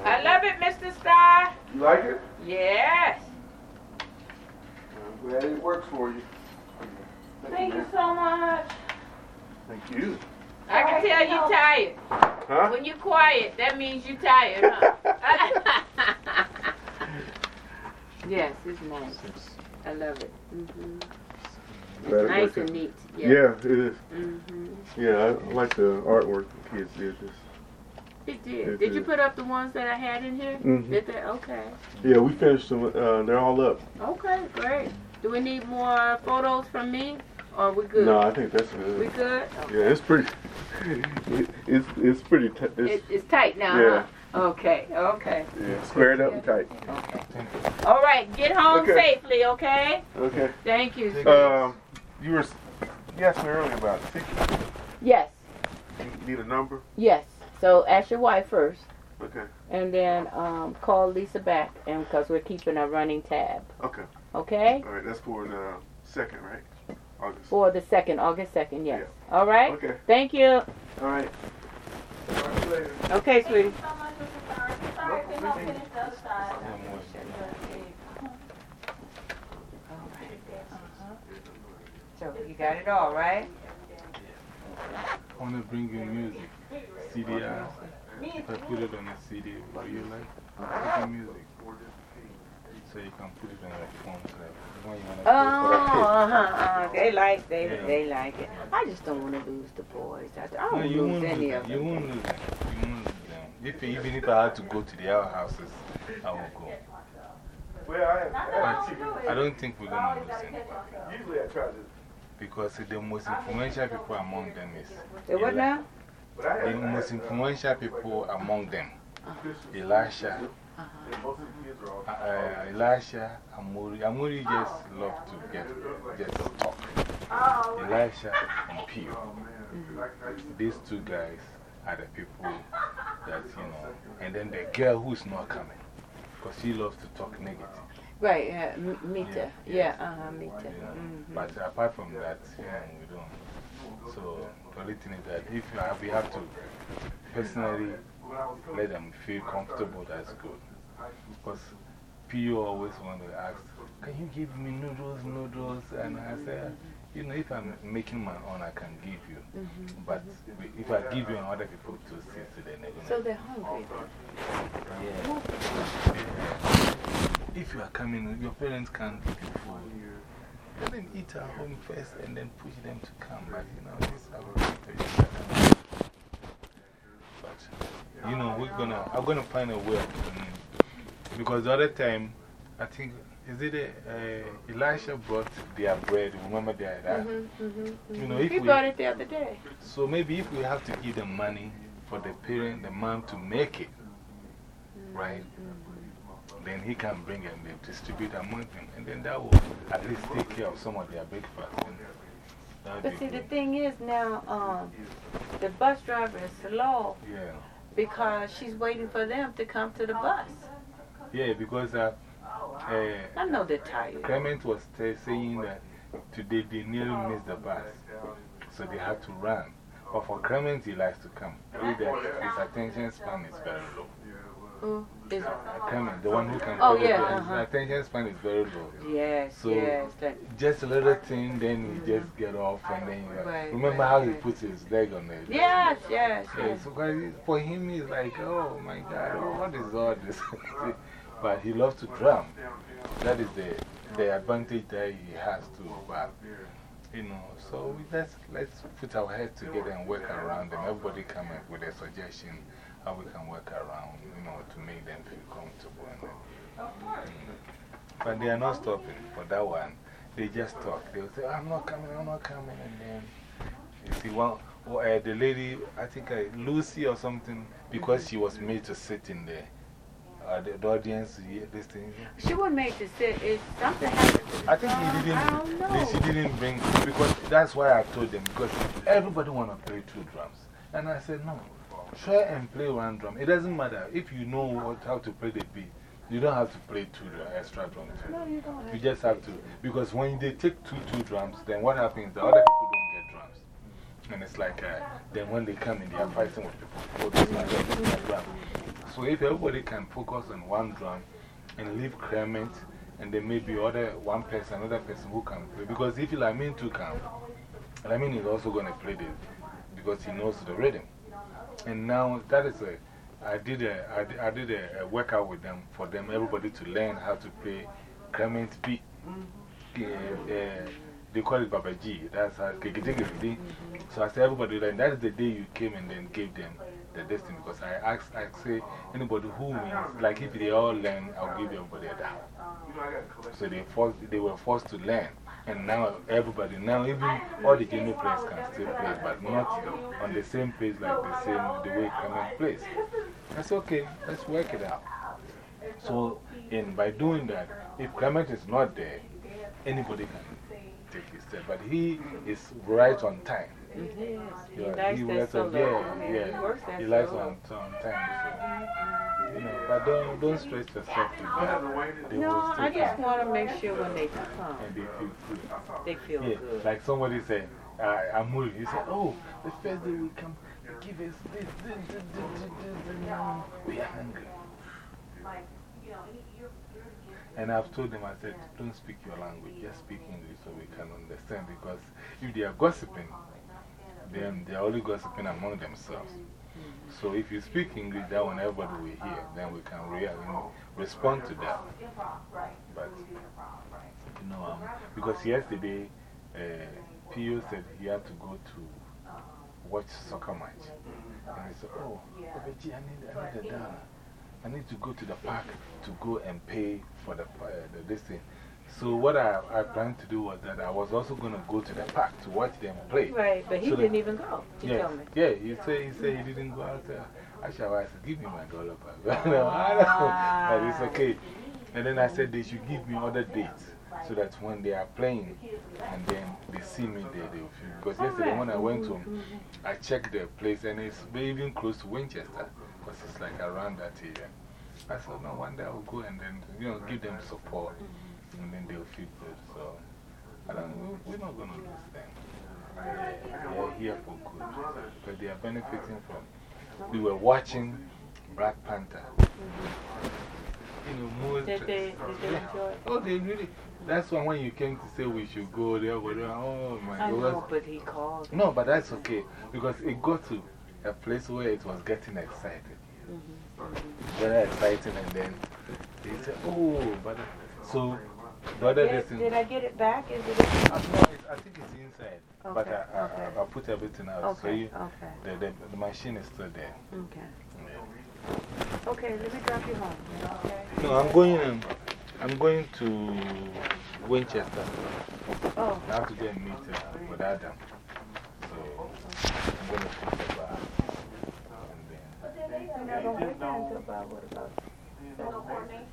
I love it, Mr. Star. You like it? Yes. I'm glad it works for you. Thank you so much. Thank you. I can tell you tired. Huh? When you're quiet, that means you're tired, huh? yes, it's nice. I love it. -hmm. Glad it Nice worked and out. neat. Yeah, it is. -hmm. Yeah, I I like the artwork the kids did. This. It did. It did you put up the ones that I had in here? Mhm. Did they? Okay. Yeah, we finished them. Uh, they're all up. Okay, great. Do we need more photos from me? Or are we good? No, I think that's good. We good? Yeah, it's pretty. it, it's it's pretty. T it's, It, it's tight now, Yeah. huh? Okay, okay. yeah, squared up and tight. All right, get home Okay. safely, okay? Okay. Thank you. Um, you were you asked me earlier about it. Yes, You need a number? yes. So ask your wife first, Okay. and then um, call Lisa back, and because we're keeping a running tab. Okay. Okay? All right, that's for the second, right? August. For the 2nd, August 2nd, yes. All right? Okay. Thank you. All right. Okay, sweetie. So you got it all, right? I want to bring you music. CDR. If I put it on a CD, will you like? Put the music. So you can put it on your phone. So that you Oh, uh -huh, uh, [LAUGHS] they like, they, Yeah. they like it. I just don't want to lose the boys. I, I don't you lose any lose of them. You won't lose them. You won't lose them. If, even if I had to go to the other houses, I will go. Well, I have. But I don't think we're going to lose them. Usually I try to. Because the most influential people among them is. The what now? The most influential people among them, uh-huh. Elisha, uh-huh. Uh, uh, Elisha, Amuri. Amuri just love to get, just talk. Elisha and Pio. Mm-hmm. These two guys are the people that, you know, and then the girl who's not coming. Because she loves to talk negative. Right, yeah, M- Mita. Yeah, uh huh, you know. -hmm. But apart from that, yeah, we don't. So the only thing is that if you have, we have to personally let them feel comfortable, that's good. Because Pio always want to ask, Can you give me noodles, noodles? And I say, You know, if I'm making my own, I can give you. -hmm. But if I give you and other people to see, so they're So they're hungry. yeah. If you are coming, your parents can't give you food. Let them eat at home first and then push them to come. But you know, this is how we But, you know, we're gonna, I'm gonna find a way. Because the other time, I think, is it uh, Elisha brought their bread? Remember their, that? -hmm, -hmm, You know, if he we- brought it the other day. So maybe if we have to give them money for the parent, the mom to make it, right? Then he can bring and distribute among them. And then that will at least take care of some of their breakfast. But see, the thing is now, um, the bus driver is slow Yeah. because she's waiting for them to come to the bus. Yeah, because uh, uh, I know they're tired. Clement was saying that today they nearly missed the bus. So they had to run. But for Clement, he likes to come. His attention span is very low. Who is Uh, Clement, the one who can Oh, yeah, the- uh-huh. Attention span is very low. Yes, So yes. That, just a little thing, then he just get off and then you Right, remember right, how he puts his leg on it. yes, yes, Yeah, yes. so for him, he's like, oh my God, oh, what is all this? [LAUGHS] but he loves to drum. That is the, the advantage that he has to. But, you know, so let's, let's put our heads together and work around them. Everybody come up with a suggestion how we can work around, you know, to make them feel comfortable. And then, but they are not stopping for that one. They just talk. They'll say, I'm not coming, I'm not coming. And then, you see, one, well, uh, the lady, I think uh, Lucy or something, because she was made to sit in there. Uh, the, the audience, yeah, this thing. She wasn't made to sit. If something happened to the I think he didn't, I know. she didn't bring, because that's why I told them, because everybody want to play two drums. And I said, no, try and play one drum. It doesn't matter. If you know what, how to play the beat, you don't have to play two extra drums. No, you don't You just have to, because when they take two, two drums, then what happens? The other people don't get drums. And it's like, uh, then when they come in, they are fighting with people. This one, this. So if everybody can focus on one drum and leave Clement, and then maybe other one person, another person who can play. Because if Lamin too can, Lamin is also going to play this because he knows the rhythm. And now that is a, I did a, I did, I did a, a workout with them for them, everybody to learn how to play Clement beat. Uh, uh, they call it Baba G. That's how, so I said, everybody, learn. That is the day you came and then gave them the destiny because I asked, I say, anybody who wins, like if they all learn, I'll give everybody a dollar. So they, forced, they were forced to learn. And now everybody, now even all the Geno players can still play, but not on the same pace like the same, the way Clement plays. That's okay, let's work it out. So, and by doing that, if Clement is not there, anybody can take his step. But he is right on time. He is. He Yeah, likes he that works on, solo. yeah, He yeah. works that He likes solo. on, on time. So, you know, but don't, don't stress yourself to that. They No, I just want to make sure when they come, And they feel good. they feel yeah, good. Like somebody said, I, I'm moving. He said, Oh, the first day we come, they give us this, this, this, this, this, this, and now we are hungry. And I've told them, I said, don't speak your language, just speak English so we can understand. Because if they are gossiping, then they are only gossiping among themselves. So if you speak English, that one everybody will hear, then we can know, respond to that. But, you know, um, because yesterday, uh, Pio said he had to go to watch soccer match. And he said, Oh, Obeji, I need, another dollar. I need to go to the park to go and pay for the, uh, the this thing. So, what I, I planned to do was that I was also going to go to the park to watch them play. Right, but he So that- didn't even go. He yeah, told me. Yeah, he said, he said he didn't go out there. I said, I said, give me my dollar back. [LAUGHS] no, I know, ah. but it's okay. And then I said they should give me other dates so that when they are playing and then they see me, they, they will feel. Because yesterday when I went home, I checked the place and it's even close to Winchester because it's like around that area. I said, no wonder I'll go and then, you know, give them support and then they'll feel good. So, I don't, we- we're not going to lose them. They are here for good because they are benefiting from. We were watching Black Panther. You know, most. Did they, did they enjoy it? Oh, they really. That's why when you came to say we should go there, we were, oh my I God. know, but he called. No, but that's okay because it got to a place where it was getting excited. Mm-hmm. Very exciting, and then they said, oh, but. So, the other Did, did I get it back? Is it? Uh, no, I think it's inside. But Okay, I, I, okay. I, I put everything out. So Okay, you, okay. The, the, the machine is still there. Okay. Okay, let me drop you home. Okay? No, I'm going, I'm going to Winchester. Oh. I have to go and meet uh, with Adam. So I'm going to fix the bar. Going to get there until about, what, about?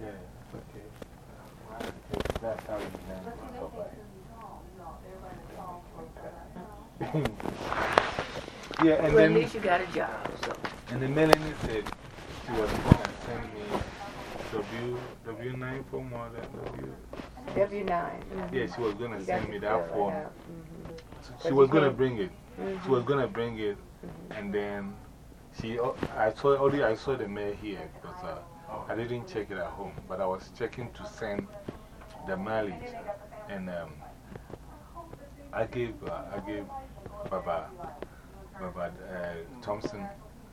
Yeah, okay. That's how you learn Yeah, and well, then. at least you got a job, so. And then Melanie said she was going to send me W, W9 form or that W. W 9 Yeah, she was going to send me that form. So She was going to bring it. She Mhm. was going to bring it. And then she, oh, I saw, already I saw the mail here because uh, I didn't check it at home. But I was checking to send the mileage. And um, I gave, uh, I gave Baba, Baba uh, Thompson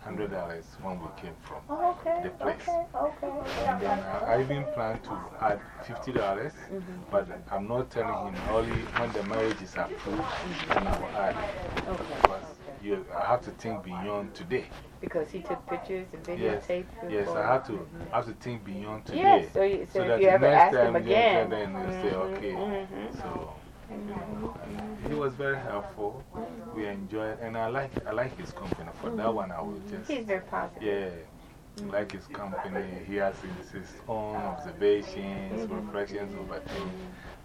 $100 when we came from Oh, okay, the place. okay, okay. And then I, I even plan to add $50, dollars Mhm. but I'm not telling him only when the marriage is approved, then I will add. Okay. You, I have to think beyond today. Because he took pictures and Yes, videotaped yes, before. I have to, I have to think beyond today. Yes, so you- so if that you ever next ask him again. Then they say, okay. mhm. So, you know, he was very helpful. We enjoyed, and I like, I like his company. For that one, I will just. He's very positive. Yeah. Like his company, he has his, his own observations, reflections over things.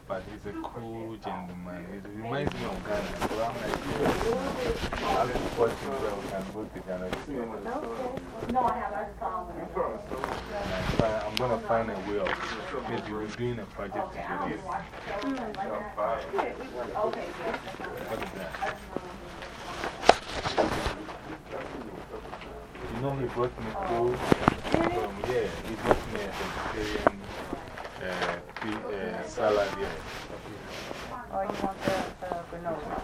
But he's a cool gentleman. It reminds me of Ghana. So I'm like, support him so we can go to Ghana. No, I have a song. I'm going to find a way of maybe we're doing a project together. Okay. What is that? You know, he brought me food from, yeah, he brought me a vegetarian uh, pe- uh, salad, yeah. Oh, you want the, the granola?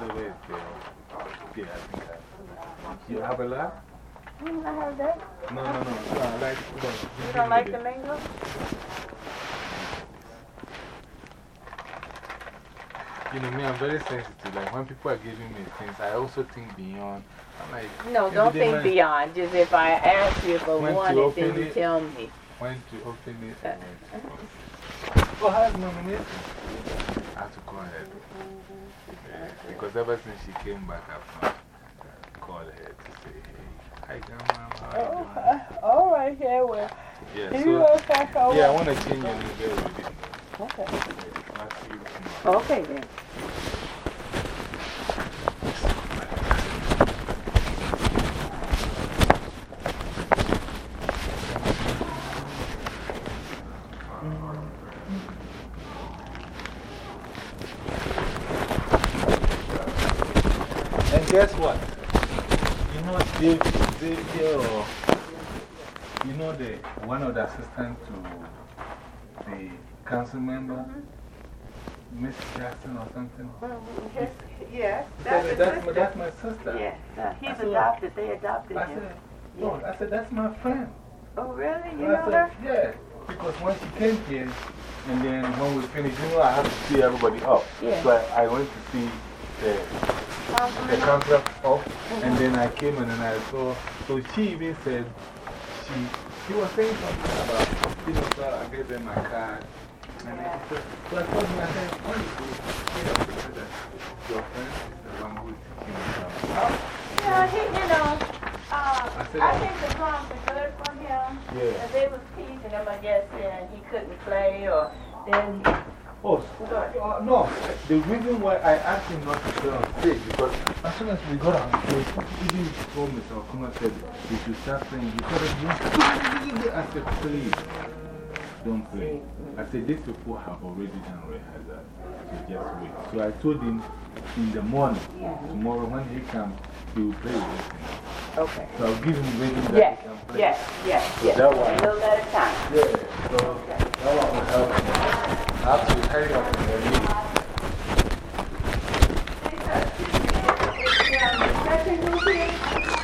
Wait, wait, uh, yeah, I think I. You have a lot? Mm, I have that. No, no, no, no, I like, no, You don't like the mango? You know, me, I'm very sensitive. Like, when people are giving me things, I also think beyond. I'm like, No, don't think beyond. Just if I ask you for When to one, then you it. tell me. When to open it. Uh, and when to- uh-huh. Oh, how's nomination? I have to call her. Because ever since she came back, I've not uh, called her to say, hey, hi, Grandma, how are you doing? Oh, uh, all right, here, well. Yeah, so, yeah, I want to change your name. Okay. Okay, then. Guess what? You know, Dave, Xavier, or you know, the one of the assistants to the council member, Miss Jackson or something? Yes, yes. That's, his that's, my, sister. that's my sister. Yeah, uh, he's said, adopted. They adopted I him. said, no, I said, that's my friend. Oh, really? You know said, her? Yeah, because when she came here, and then when we finished, you know, I have to see everybody up. Yeah. So I, I went to see the, the contract up, and then I came in and I saw. So she even said, she, she was saying something about, you know, so I gave them my card. And then she said, so I told her, I said, why you go? She had to say that your friend is the one who is teaching me something. Yeah, he, you know, uh, I said, I think the drums are good for him. Yeah. And they was teasing him, I guess, and he couldn't play, or then he. Oh, uh, no. The reason why I asked him not to play on stage because as soon as we got on stage, even told me, so Kuma said, you should start playing. He said, I said, please, don't play. I said, these people have already done rehearsal, so just wait. So I told him in the morning, tomorrow when he comes, he will play with us. Okay. So I'll give him ready that Yes, he can play. yes, yes, So yes. that one. A little at a time. Yeah, so that one will help me. I who's here?